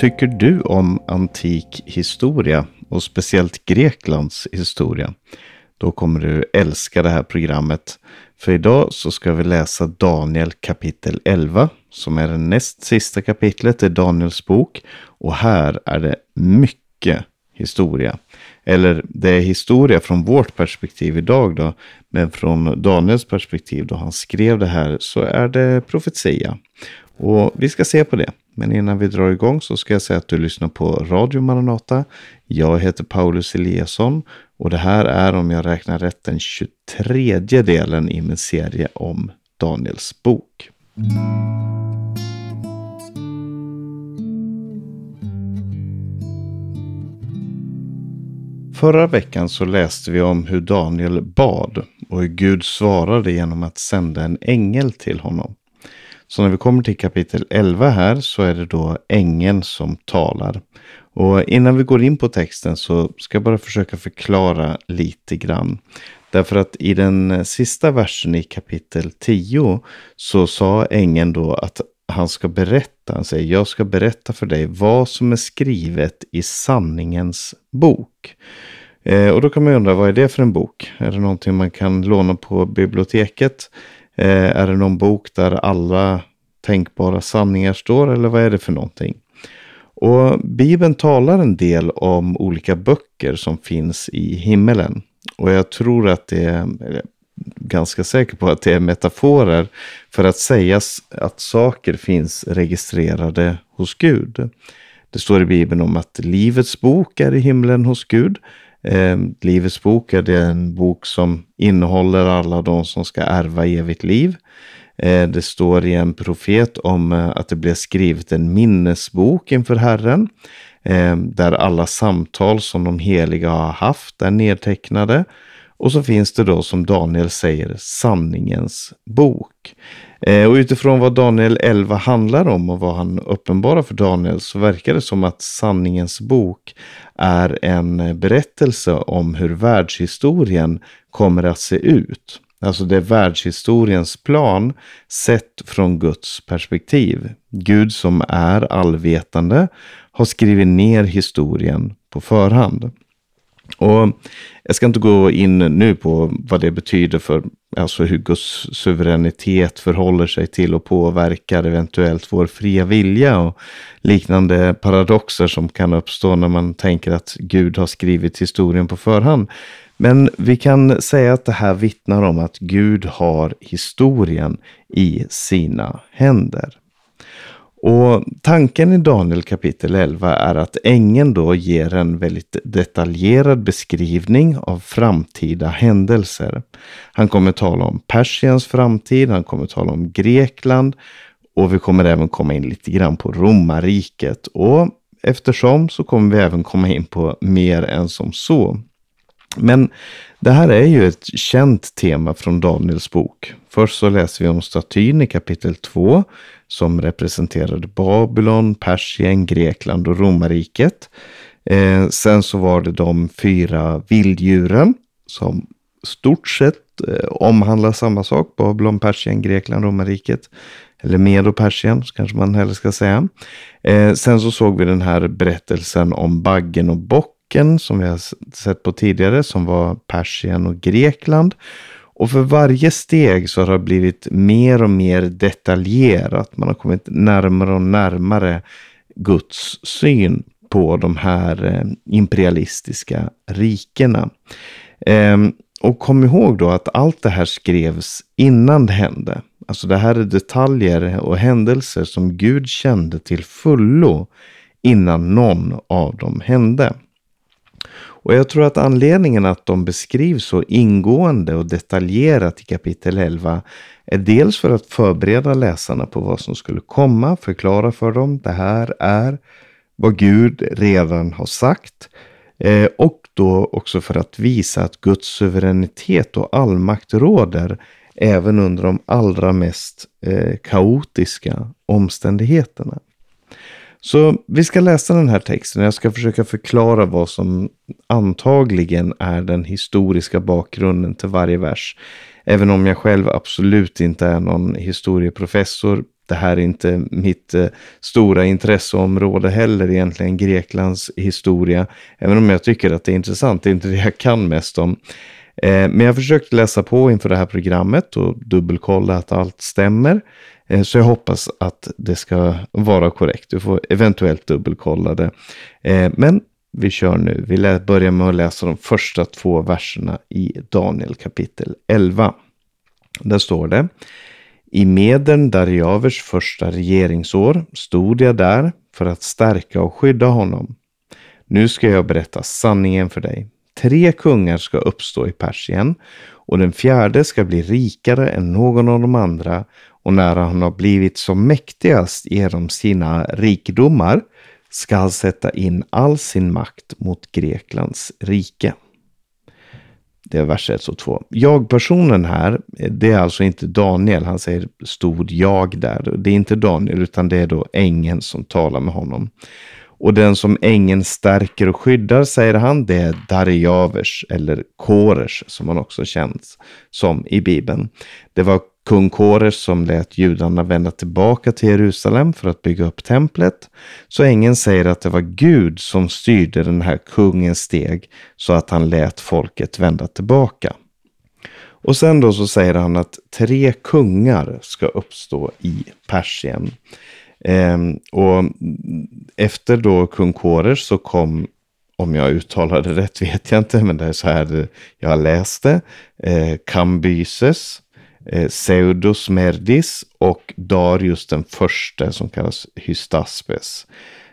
tycker du om antik historia och speciellt Greklands historia? Då kommer du älska det här programmet. För idag så ska vi läsa Daniel kapitel 11 som är det näst sista kapitlet i Daniels bok. Och här är det mycket historia. Eller det är historia från vårt perspektiv idag då. Men från Daniels perspektiv då han skrev det här så är det profetia. Och vi ska se på det. Men innan vi drar igång så ska jag säga att du lyssnar på Radio Maranata. Jag heter Paulus Eliasson och det här är om jag räknar rätt den 23 delen i min serie om Daniels bok. Förra veckan så läste vi om hur Daniel bad och hur Gud svarade genom att sända en ängel till honom. Så när vi kommer till kapitel 11 här så är det då ängeln som talar. Och innan vi går in på texten så ska jag bara försöka förklara lite grann. Därför att i den sista versen i kapitel 10 så sa ängeln då att han ska berätta, han säger jag ska berätta för dig vad som är skrivet i sanningens bok. Eh, och då kan man undra, vad är det för en bok? Är det någonting man kan låna på biblioteket? Eh, är det någon bok där alla tänkbara sanningar står eller vad är det för någonting? Och Bibeln talar en del om olika böcker som finns i himmelen. Och jag tror att det är ganska säker på att det är metaforer för att säga att saker finns registrerade hos Gud. Det står i Bibeln om att Livets bok är i himlen hos Gud. Eh, Livets bok är det en bok som innehåller alla de som ska ärva evigt liv. Eh, det står i en profet om eh, att det blev skrivet en minnesbok inför Herren. Eh, där alla samtal som de heliga har haft är nedtecknade. Och så finns det då som Daniel säger sanningens bok. Eh, och utifrån vad Daniel 11 handlar om och vad han uppenbarar för Daniel så verkar det som att sanningens bok är en berättelse om hur världshistorien kommer att se ut. Alltså det är världshistoriens plan sett från Guds perspektiv. Gud som är allvetande har skrivit ner historien på förhand. Och jag ska inte gå in nu på vad det betyder för alltså hur Guds suveränitet förhåller sig till och påverkar eventuellt vår fria vilja och liknande paradoxer som kan uppstå när man tänker att Gud har skrivit historien på förhand. Men vi kan säga att det här vittnar om att Gud har historien i sina händer. Och tanken i Daniel kapitel 11 är att ängeln då ger en väldigt detaljerad beskrivning av framtida händelser. Han kommer tala om Persiens framtid, han kommer tala om Grekland och vi kommer även komma in lite grann på romarriket. Och eftersom så kommer vi även komma in på mer än som så. Men det här är ju ett känt tema från Daniels bok. Först så läser vi om statyn i kapitel 2 som representerade Babylon, Persien, Grekland och romarriket. Eh, sen så var det de fyra vilddjuren som stort sett eh, omhandlar samma sak. Babylon, Persien, Grekland, romarriket. Eller Medo-Persien kanske man hellre ska säga. Eh, sen så såg vi den här berättelsen om baggen och bock boken som vi har sett på tidigare som var Persien och Grekland. Och för varje steg så har det blivit mer och mer detaljerat. Man har kommit närmare och närmare Guds syn på de här eh, imperialistiska rikena. Ehm, och kom ihåg då att allt det här skrevs innan det hände. Alltså det här är detaljer och händelser som Gud kände till fullo innan någon av dem hände. Och jag tror att anledningen att de beskrivs så ingående och detaljerat i kapitel 11 är dels för att förbereda läsarna på vad som skulle komma, förklara för dem det här är vad Gud redan har sagt. Eh, och då också för att visa att Guds suveränitet och allmakt råder även under de allra mest eh, kaotiska omständigheterna. Så vi ska läsa den här texten. Jag ska försöka förklara vad som antagligen är den historiska bakgrunden till varje vers. Även om jag själv absolut inte är någon historieprofessor. det här är inte mitt eh, stora intresseområde heller egentligen, Greklands historia. Även om jag tycker att det är intressant, det är inte det jag kan mest om. Eh, men jag försökte läsa på inför det här programmet och dubbelkolla att allt stämmer. Eh, så jag hoppas att det ska vara korrekt. Du får eventuellt dubbelkolla det. Eh, men vi kör nu. Vi börjar med att läsa de första två verserna i Daniel kapitel 11. Där står det. I medern Darjavers första regeringsår stod jag där för att stärka och skydda honom. Nu ska jag berätta sanningen för dig. Tre kungar ska uppstå i Persien och den fjärde ska bli rikare än någon av de andra och när han har blivit som mäktigast genom sina rikedomar ska han sätta in all sin makt mot Greklands rike. Det är vers 1 och 2. Jag-personen här, det är alltså inte Daniel. Han säger stod jag där. Det är inte Daniel utan det är då ängeln som talar med honom. Och den som ängeln stärker och skyddar, säger han, det är Darjavers eller Kores som han också känns som i Bibeln. Det var kung Kores som lät judarna vända tillbaka till Jerusalem för att bygga upp templet. Så ängeln säger att det var Gud som styrde den här kungens steg så att han lät folket vända tillbaka. Och sen då så säger han att tre kungar ska uppstå i Persien. Ehm, och efter då kung Kårers så kom om jag uttalar det rätt vet jag inte, men det är så här jag har läst det. Eh, Kambyses, eh, och Darius den första som kallas Hystaspes.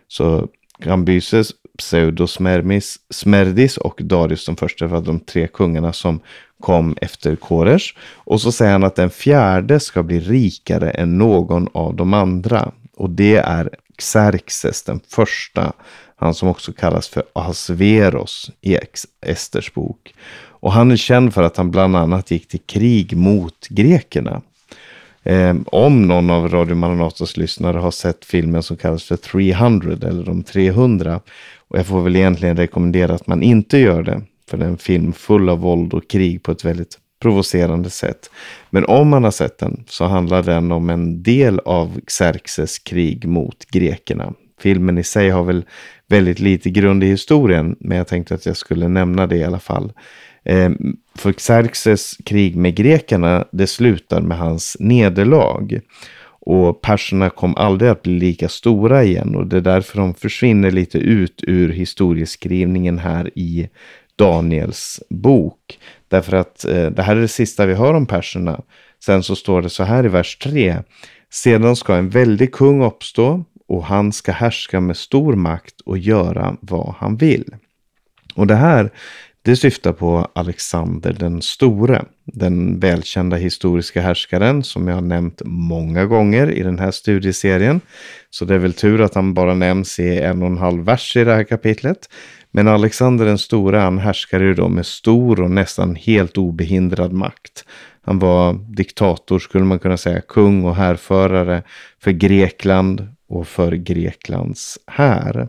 Så Kambyses, Pseudosmerdis och Darius den första var de tre kungarna som kom efter Koresh Och så säger han att den fjärde ska bli rikare än någon av de andra. Och det är Xerxes den första. Han som också kallas för Ahasveros i Esters bok. Och han är känd för att han bland annat gick till krig mot grekerna. Eh, om någon av Radio Maranatas lyssnare har sett filmen som kallas för 300 eller de 300. Och jag får väl egentligen rekommendera att man inte gör det. För det är en film full av våld och krig på ett väldigt provocerande sätt. Men om man har sett den så handlar den om en del av Xerxes krig mot grekerna. Filmen i sig har väl väldigt lite grund i historien, men jag tänkte att jag skulle nämna det i alla fall. Ehm, för Xerxes krig med grekerna, det slutar med hans nederlag. Och perserna kom aldrig att bli lika stora igen och det är därför de försvinner lite ut ur historieskrivningen här i Daniels bok. Därför att eh, det här är det sista vi hör om perserna. Sen så står det så här i vers 3. Sedan ska en väldig kung uppstå och han ska härska med stor makt och göra vad han vill. Och det här det syftar på Alexander den store, den välkända historiska härskaren som jag har nämnt många gånger i den här studieserien. Så det är väl tur att han bara nämns i en och en halv vers i det här kapitlet. Men Alexander den store han härskade ju då med stor och nästan helt obehindrad makt. Han var diktator skulle man kunna säga, kung och härförare för Grekland och för Greklands här.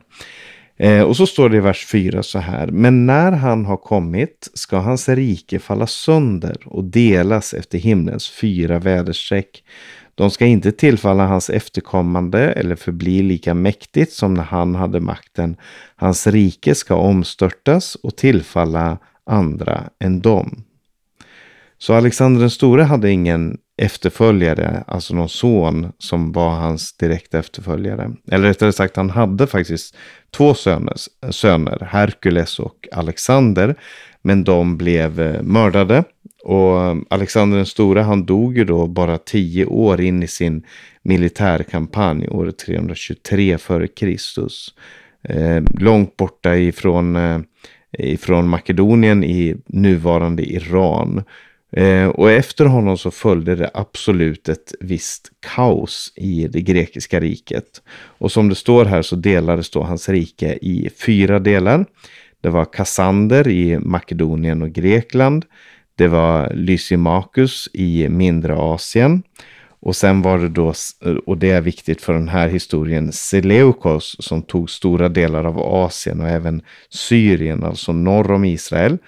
Eh, och så står det i vers 4 så här. Men när han har kommit ska hans rike falla sönder och delas efter himlens fyra väderstreck. De ska inte tillfalla hans efterkommande eller förbli lika mäktigt som när han hade makten. Hans rike ska omstörtas och tillfalla andra än dem. Så Alexander den store hade ingen efterföljare, alltså någon son som var hans direkta efterföljare. Eller rättare sagt, han hade faktiskt två söner, söner Herkules och Alexander. Men de blev eh, mördade. Och eh, Alexander den store, han dog ju då bara tio år in i sin militärkampanj, år 323 f.Kr. Eh, långt borta ifrån, eh, ifrån Makedonien i nuvarande Iran. Eh, och efter honom så följde det absolut ett visst kaos i det grekiska riket. Och som det står här så delades då hans rike i fyra delar. Det var Kassander i Makedonien och Grekland. Det var Lysimachus i mindre Asien. Och sen var det då, och det är viktigt för den här historien, Seleukos som tog stora delar av Asien och även Syrien, alltså norr om Israel.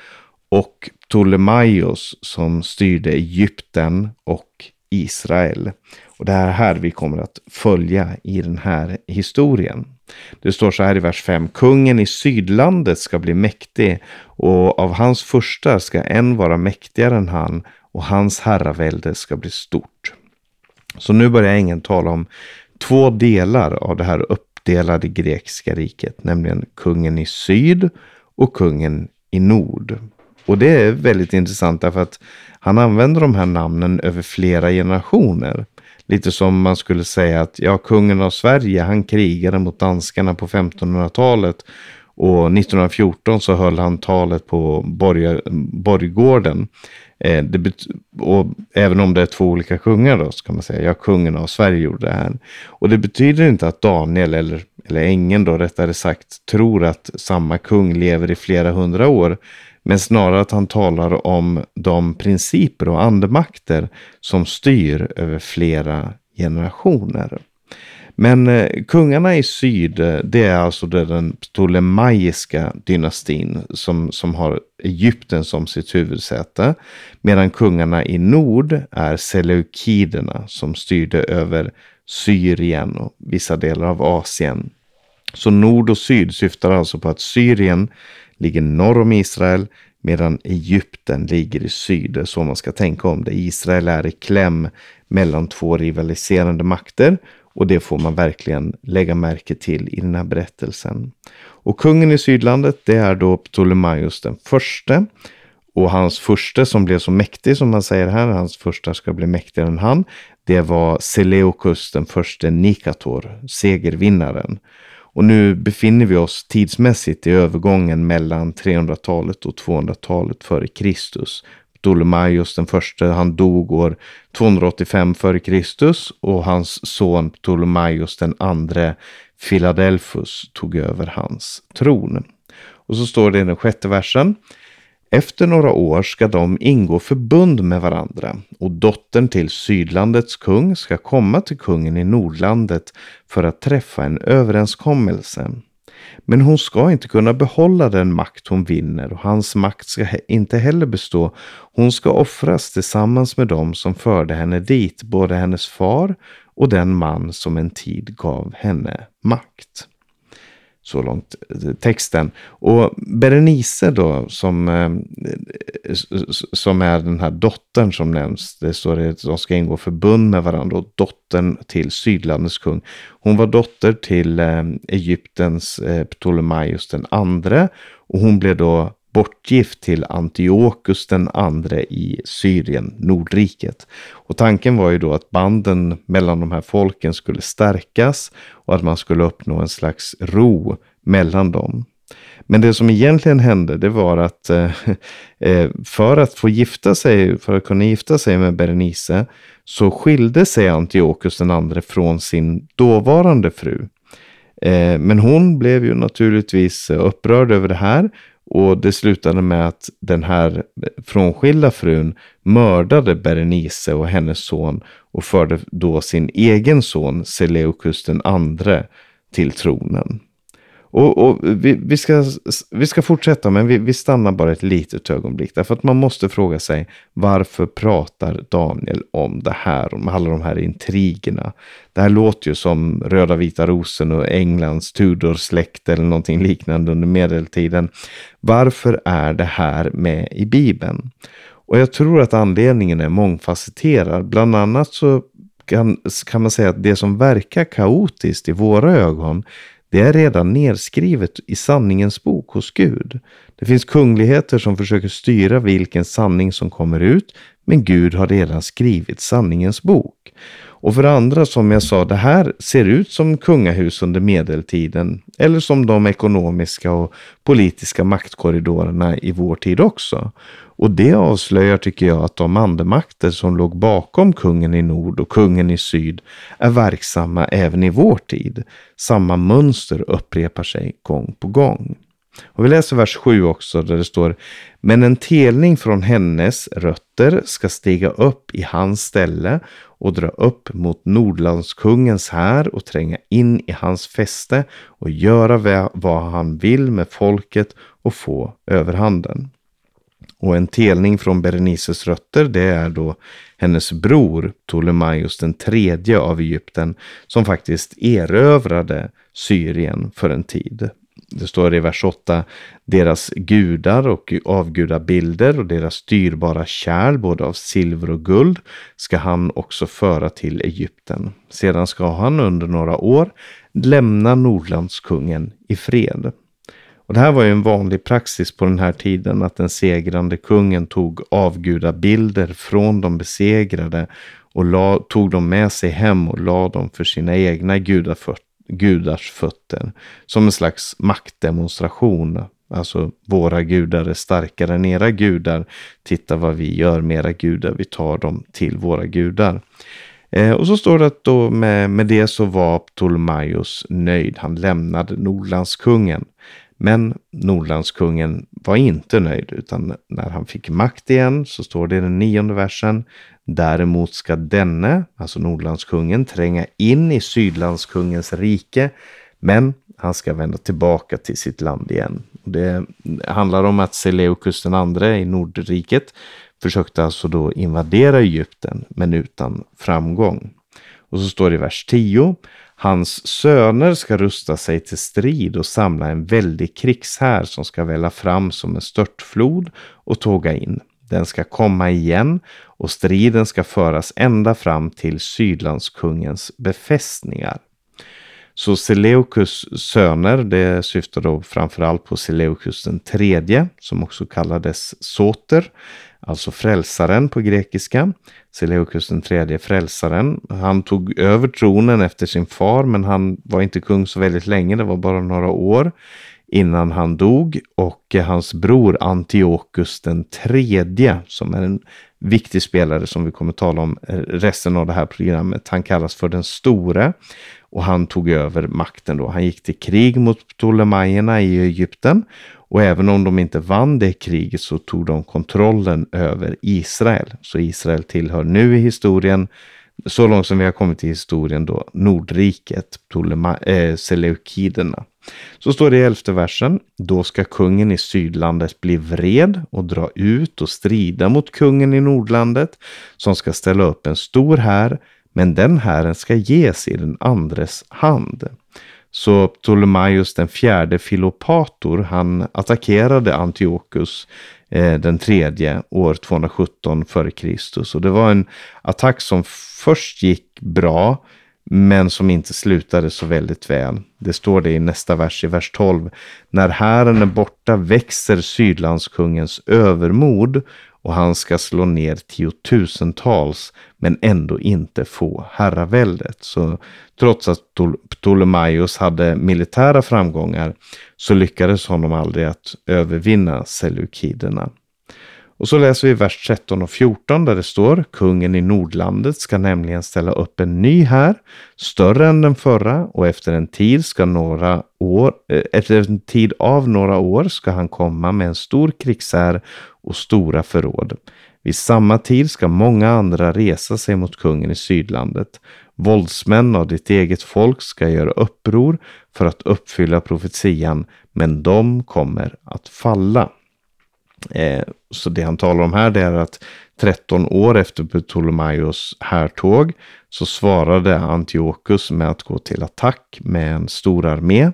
Och Ptolemaios som styrde Egypten och Israel. Och det är här vi kommer att följa i den här historien. Det står så här i vers 5. Kungen i sydlandet ska bli mäktig och av hans furstar ska en vara mäktigare än han och hans herravälde ska bli stort. Så nu börjar ängeln tala om två delar av det här uppdelade grekiska riket, nämligen kungen i syd och kungen i nord. Och det är väldigt intressant därför att han använder de här namnen över flera generationer. Lite som man skulle säga att ja, kungen av Sverige, han krigade mot danskarna på 1500-talet. Och 1914 så höll han talet på Borg Borggården. Eh, och även om det är två olika kungar då, så kan man säga, ja, kungen av Sverige gjorde det här. Och det betyder inte att Daniel, eller, eller ängeln då rättare sagt, tror att samma kung lever i flera hundra år. Men snarare att han talar om de principer och andemakter som styr över flera generationer. Men eh, kungarna i syd, eh, det är alltså den ptolemaiska dynastin som, som har Egypten som sitt huvudsäte. Medan kungarna i nord är seleukiderna som styrde över Syrien och vissa delar av Asien. Så nord och syd syftar alltså på att Syrien ligger norr om Israel medan Egypten ligger i syd. Det är så man ska tänka om det. Israel är i kläm mellan två rivaliserande makter och det får man verkligen lägga märke till i den här berättelsen. Och kungen i Sydlandet det är då Ptolemaios den förste. Och hans första som blev så mäktig som man säger här, hans första ska bli mäktigare än han. Det var Seleukus den första Nikator, segervinnaren. Och nu befinner vi oss tidsmässigt i övergången mellan 300-talet och 200-talet före Kristus. Ptolemaios den första, han dog år 285 f.Kr. och hans son Ptolemaios den andre, Philadelphus, tog över hans tron. Och så står det i den sjätte versen. Efter några år ska de ingå förbund med varandra och dottern till Sydlandets kung ska komma till kungen i Nordlandet för att träffa en överenskommelse. Men hon ska inte kunna behålla den makt hon vinner och hans makt ska inte heller bestå. Hon ska offras tillsammans med dem som förde henne dit, både hennes far och den man som en tid gav henne makt. Så långt eh, texten. Och Berenice då som, eh, som är den här dottern som nämns. Det står att de ska ingå förbund med varandra och dottern till Sydlandets kung. Hon var dotter till eh, Egyptens Ptolemaios den andre och hon blev då bortgift till Antiochus den andre i Syrien, Nordriket. Och tanken var ju då att banden mellan de här folken skulle stärkas och att man skulle uppnå en slags ro mellan dem. Men det som egentligen hände det var att eh, eh för att få gifta sig, för att kunna gifta sig med Berenice så skilde sig Antiochus den andre från sin dåvarande fru. Eh, men hon blev ju naturligtvis eh, upprörd över det här och det slutade med att den här frånskilda frun mördade Berenice och hennes son och förde då sin egen son Seleukus den andre till tronen. Och, och vi, vi, ska, vi ska fortsätta, men vi, vi stannar bara ett litet ögonblick. Därför att man måste fråga sig varför pratar Daniel om det här, om alla de här intrigerna. Det här låter ju som Röda vita rosen och Englands Tudor-släkt eller någonting liknande under medeltiden. Varför är det här med i Bibeln? Och jag tror att anledningen är mångfacetterad. Bland annat så kan, kan man säga att det som verkar kaotiskt i våra ögon det är redan nedskrivet i sanningens bok hos Gud. Det finns kungligheter som försöker styra vilken sanning som kommer ut, men Gud har redan skrivit sanningens bok. Och för andra, som jag sa, det här ser ut som kungahus under medeltiden eller som de ekonomiska och politiska maktkorridorerna i vår tid också. Och det avslöjar, tycker jag, att de andemakter som låg bakom kungen i nord och kungen i syd är verksamma även i vår tid. Samma mönster upprepar sig gång på gång. Och vi läser vers 7 också där det står Men en telning från hennes rötter ska stiga upp i hans ställe och dra upp mot Nordlandskungens här och tränga in i hans fäste och göra vad han vill med folket och få överhanden. Och en telning från Berenices rötter det är då hennes bror Ptolemaios den tredje av Egypten som faktiskt erövrade Syrien för en tid. Det står i vers 8, deras gudar och avgudabilder och deras dyrbara kärl, både av silver och guld, ska han också föra till Egypten. Sedan ska han under några år lämna Nordlandskungen i fred. Och det här var ju en vanlig praxis på den här tiden att den segrande kungen tog avgudabilder från de besegrade och la, tog dem med sig hem och la dem för sina egna gudars fötter. Som en slags maktdemonstration. Alltså våra gudar är starkare än era gudar. Titta vad vi gör med era gudar. Vi tar dem till våra gudar. Eh, och så står det att då med, med det så var Ptolemaios nöjd. Han lämnade Nordlandskungen. Men Nordlandskungen var inte nöjd utan när han fick makt igen så står det i den nionde versen. Däremot ska denne, alltså Nordlandskungen, tränga in i Sydlandskungens rike. Men han ska vända tillbaka till sitt land igen. Det handlar om att Seleukus den andre i Nordriket försökte alltså då invadera Egypten men utan framgång. Och så står det i vers 10. Hans söner ska rusta sig till strid och samla en väldig krigshär som ska välla fram som en störtflod och tåga in. Den ska komma igen och striden ska föras ända fram till Sydlandskungens befästningar. Så Seleukus söner, det syftar då framförallt på Seleukus den tredje, som också kallades Soter, alltså frälsaren på grekiska. Seleukus den tredje frälsaren. Han tog över tronen efter sin far, men han var inte kung så väldigt länge, det var bara några år innan han dog och hans bror Antiochus den tredje som är en viktig spelare som vi kommer tala om resten av det här programmet. Han kallas för den store och han tog över makten då. Han gick till krig mot Ptolemajerna i Egypten och även om de inte vann det kriget så tog de kontrollen över Israel. Så Israel tillhör nu i historien, så långt som vi har kommit i historien då, Nordriket, Ptolema äh, Seleukiderna. Så står det i elfte versen. Då ska kungen i Sydlandet bli vred och dra ut och strida mot kungen i Nordlandet som ska ställa upp en stor här, men den hären ska ges i den andres hand. Så Ptolemaios den fjärde Filopator, han attackerade Antiochus eh, den tredje år 217 f.Kr. Och det var en attack som först gick bra, men som inte slutade så väldigt väl. Det står det i nästa vers, i vers 12. När hären är borta växer Sydlandskungens övermod och han ska slå ner tiotusentals men ändå inte få herraväldet. Så trots att Ptolemaios hade militära framgångar så lyckades honom aldrig att övervinna seleukiderna. Och så läser vi vers 13 och 14 där det står kungen i Nordlandet ska nämligen ställa upp en ny här, större än den förra och efter en tid ska några år, eh, efter en tid av några år ska han komma med en stor krigshär och stora förråd. Vid samma tid ska många andra resa sig mot kungen i Sydlandet. Våldsmän av ditt eget folk ska göra uppror för att uppfylla profetian, men de kommer att falla. Eh, så det han talar om här det är att 13 år efter Ptolemaios härtåg så svarade Antiochus med att gå till attack med en stor armé.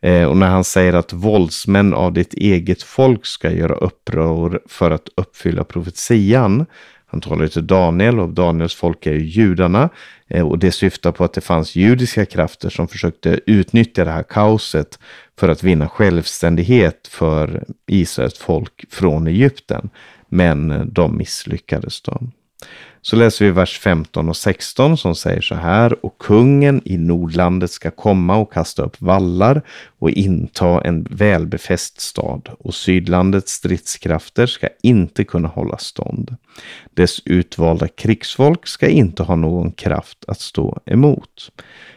Eh, och när han säger att våldsmän av ditt eget folk ska göra uppror för att uppfylla profetian. Han talar till Daniel och Daniels folk är ju judarna. Eh, och det syftar på att det fanns judiska krafter som försökte utnyttja det här kaoset för att vinna självständighet för Israels folk från Egypten. Men de misslyckades då. Så läser vi vers 15 och 16 som säger så här. Och kungen i Nordlandet ska komma och kasta upp vallar och inta en välbefäst stad. Och Sydlandets stridskrafter ska inte kunna hålla stånd. Dess utvalda krigsfolk ska inte ha någon kraft att stå emot.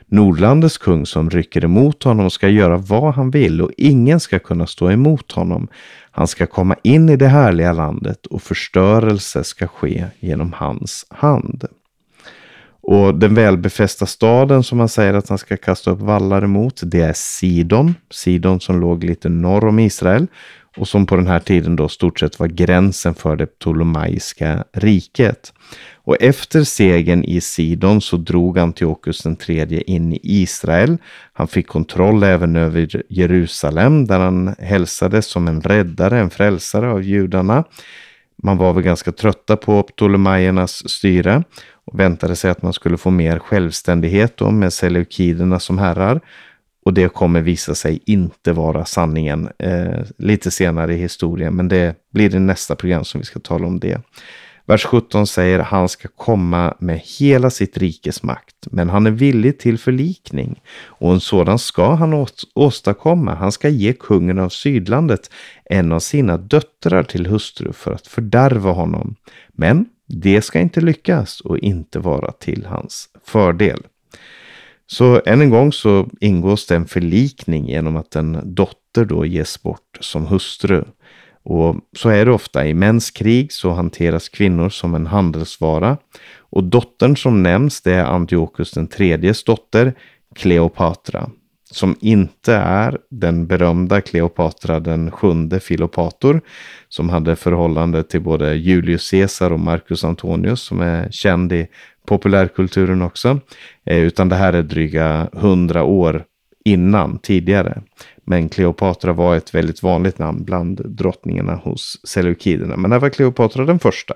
Nordlandets kung som rycker emot honom ska göra vad han vill och ingen ska kunna stå emot honom. Han ska komma in i det härliga landet och förstörelse ska ske genom hans hand. Och den välbefästa staden som han säger att han ska kasta upp vallar emot, det är Sidon. Sidon som låg lite norr om Israel och som på den här tiden då stort sett var gränsen för det ptolemaiska riket. Och efter segern i Sidon så drog Antiochus den tredje in i Israel. Han fick kontroll även över Jerusalem där han hälsades som en räddare, en frälsare av judarna. Man var väl ganska trötta på Ptolemaiernas styre och väntade sig att man skulle få mer självständighet då med seleukiderna som herrar. Och det kommer visa sig inte vara sanningen eh, lite senare i historien, men det blir det nästa program som vi ska tala om det. Vers 17 säger han ska komma med hela sitt rikes makt, men han är villig till förlikning och en sådan ska han åstadkomma. Han ska ge kungen av Sydlandet en av sina döttrar till hustru för att fördärva honom. Men det ska inte lyckas och inte vara till hans fördel. Så än en gång så ingås det en förlikning genom att en dotter då ges bort som hustru. Och så är det ofta. I mäns krig så hanteras kvinnor som en handelsvara. Och dottern som nämns det är Antiochus den tredjes dotter, Kleopatra. Som inte är den berömda Kleopatra den sjunde Filopator. Som hade förhållande till både Julius Caesar och Marcus Antonius som är känd i populärkulturen också. Eh, utan det här är dryga hundra år innan, tidigare. Men Kleopatra var ett väldigt vanligt namn bland drottningarna hos seleukiderna. Men det var Kleopatra den första.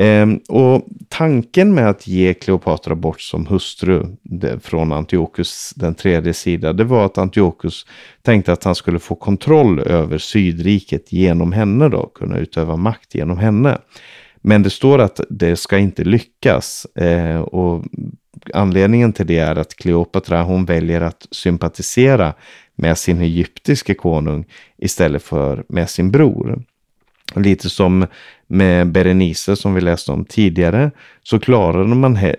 Ehm, och tanken med att ge Kleopatra bort som hustru det, från Antiochus den tredje sida, det var att Antiochus tänkte att han skulle få kontroll över Sydriket genom henne då, kunna utöva makt genom henne. Men det står att det ska inte lyckas. Eh, och anledningen till det är att Kleopatra hon väljer att sympatisera med sin egyptiske konung istället för med sin bror. Lite som med Berenice som vi läste om tidigare så klarade man eh,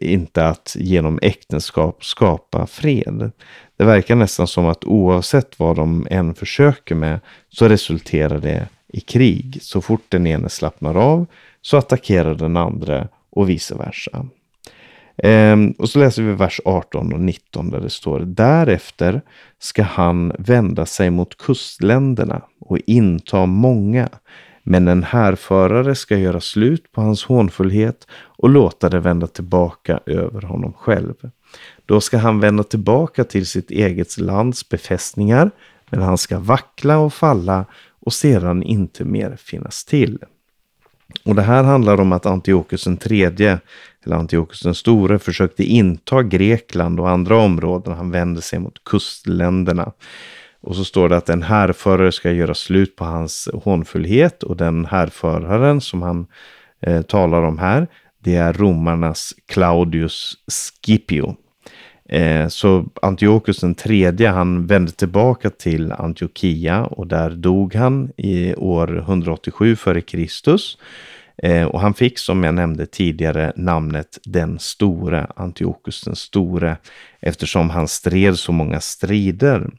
inte att genom äktenskap skapa fred. Det verkar nästan som att oavsett vad de än försöker med så resulterar det i krig. Så fort den ene slappnar av så attackerar den andra och vice versa. Ehm, och så läser vi vers 18 och 19 där det står Därefter ska han vända sig mot kustländerna och inta många. Men en härförare ska göra slut på hans hånfullhet och låta det vända tillbaka över honom själv. Då ska han vända tillbaka till sitt eget lands befästningar, men han ska vackla och falla och sedan inte mer finnas till. Och det här handlar om att Antiochus den tredje, eller Antiochus den store, försökte inta Grekland och andra områden. Han vände sig mot kustländerna. Och så står det att en härförare ska göra slut på hans hånfullhet och den härföraren som han eh, talar om här, det är romarnas Claudius Scipio. Eh, så Antiochus den tredje, han vände tillbaka till Antiochia och där dog han i år 187 före Kristus. Eh, och han fick som jag nämnde tidigare namnet den store, Antiochus den store, eftersom han stred så många strider.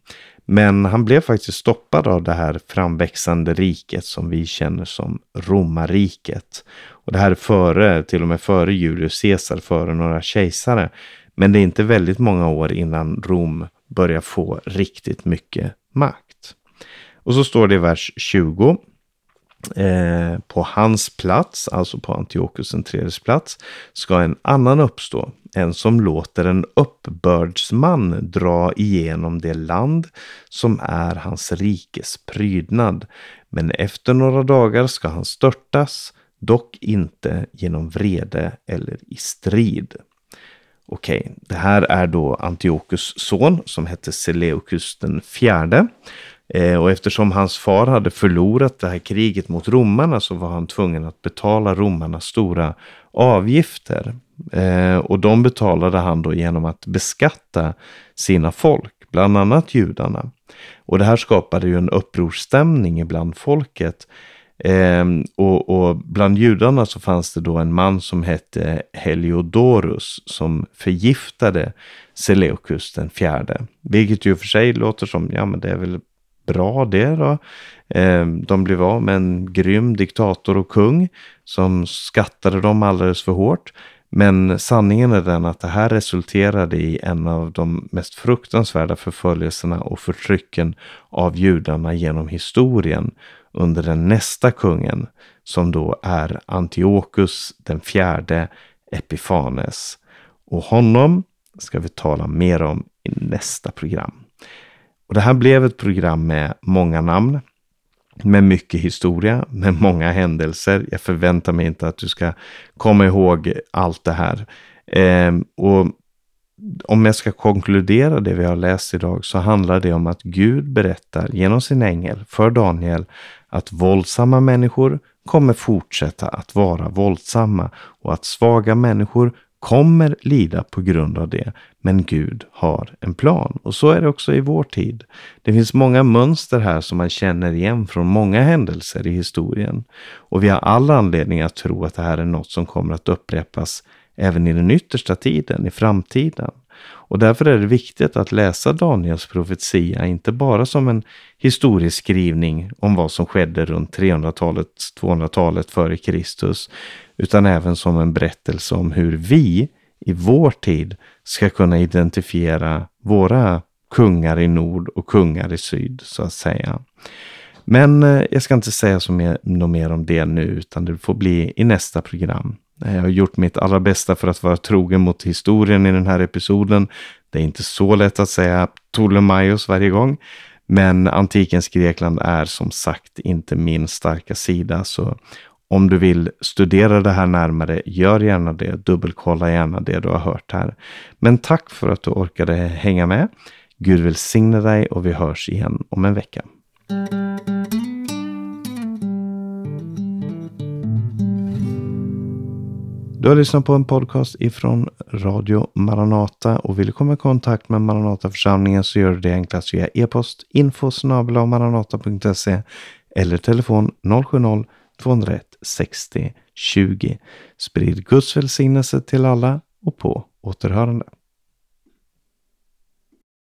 Men han blev faktiskt stoppad av det här framväxande riket som vi känner som romarriket. Och det här är före, till och med före Julius Caesar, före några kejsare. Men det är inte väldigt många år innan Rom börjar få riktigt mycket makt. Och så står det i vers 20. Eh, på hans plats, alltså på Antiochus den tredjes plats, ska en annan uppstå. En som låter en uppbördsman dra igenom det land som är hans rikes prydnad. Men efter några dagar ska han störtas, dock inte genom vrede eller i strid. Okej, okay, det här är då Antiochus son som hette Seleucus den fjärde. Eh, och eftersom hans far hade förlorat det här kriget mot romarna så var han tvungen att betala romarna stora avgifter. Eh, och de betalade han då genom att beskatta sina folk, bland annat judarna. Och det här skapade ju en upprorsstämning bland folket. Ehm, och, och, bland judarna så fanns det då en man som hette Heliodorus som förgiftade Seleukus den fjärde. Vilket ju för sig låter som, ja men det är väl bra det då. Eh, de blev av med en grym diktator och kung som skattade dem alldeles för hårt. Men sanningen är den att det här resulterade i en av de mest fruktansvärda förföljelserna och förtrycken av judarna genom historien under den nästa kungen som då är Antiochus den fjärde Epifanes. Och honom ska vi tala mer om i nästa program. Och det här blev ett program med många namn, med mycket historia, med många händelser. Jag förväntar mig inte att du ska komma ihåg allt det här. Eh, och om jag ska konkludera det vi har läst idag så handlar det om att Gud berättar genom sin ängel för Daniel att våldsamma människor kommer fortsätta att vara våldsamma och att svaga människor kommer lida på grund av det. Men Gud har en plan. Och så är det också i vår tid. Det finns många mönster här som man känner igen från många händelser i historien. Och vi har all anledning att tro att det här är något som kommer att upprepas även i den yttersta tiden, i framtiden. Och därför är det viktigt att läsa Daniels profetia, inte bara som en historieskrivning om vad som skedde runt 300-talet, 200-talet före Kristus, utan även som en berättelse om hur vi i vår tid ska kunna identifiera våra kungar i nord och kungar i syd, så att säga. Men eh, jag ska inte säga så mer, något mer om det nu, utan det får bli i nästa program. Eh, jag har gjort mitt allra bästa för att vara trogen mot historien i den här episoden. Det är inte så lätt att säga Ptolemaios varje gång. Men antikens Grekland är som sagt inte min starka sida. Så om du vill studera det här närmare, gör gärna det. Dubbelkolla gärna det du har hört här. Men tack för att du orkade hänga med. Gud välsigne dig och vi hörs igen om en vecka. Du har lyssnat på en podcast ifrån Radio Maranata och vill du komma i kontakt med Maranataförsamlingen så gör du det enklast via e-post info maranata.se eller telefon 070-201 60 20. Sprid Guds välsignelse till alla och på återhörande.